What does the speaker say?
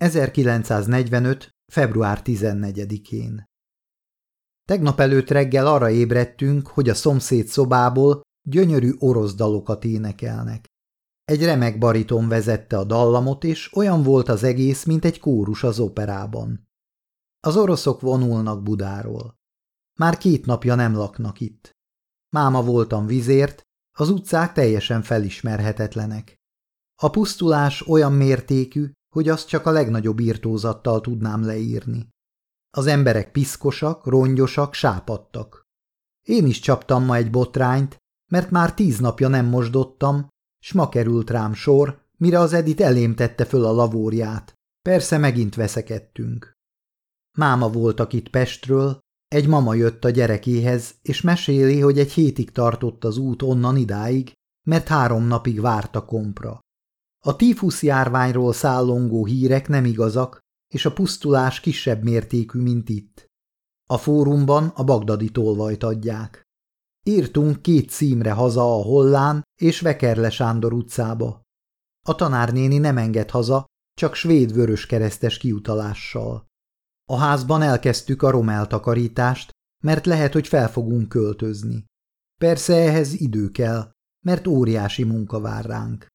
1945. február 14-én Tegnap előtt reggel arra ébredtünk, hogy a szomszéd szobából gyönyörű orosz dalokat énekelnek. Egy remek bariton vezette a dallamot, és olyan volt az egész, mint egy kórus az operában. Az oroszok vonulnak Budáról. Már két napja nem laknak itt. Máma voltam vizért, az utcák teljesen felismerhetetlenek. A pusztulás olyan mértékű, hogy azt csak a legnagyobb írtózattal tudnám leírni. Az emberek piszkosak, rongyosak, sápadtak. Én is csaptam ma egy botrányt, mert már tíz napja nem mosdottam, s ma került rám sor, mire az Edit elém tette föl a lavóriát. Persze megint veszekedtünk. Máma voltak itt Pestről, egy mama jött a gyerekéhez, és meséli, hogy egy hétig tartott az út onnan idáig, mert három napig várt a kompra. A tífusz járványról szállongó hírek nem igazak, és a pusztulás kisebb mértékű, mint itt. A fórumban a bagdadi tolvajt adják. Írtunk két címre haza a Hollán és Vekerle Sándor utcába. A tanárnéni nem enged haza, csak svéd vörös keresztes kiutalással. A házban elkezdtük a romeltakarítást, mert lehet, hogy fel fogunk költözni. Persze ehhez idő kell, mert óriási munka vár ránk.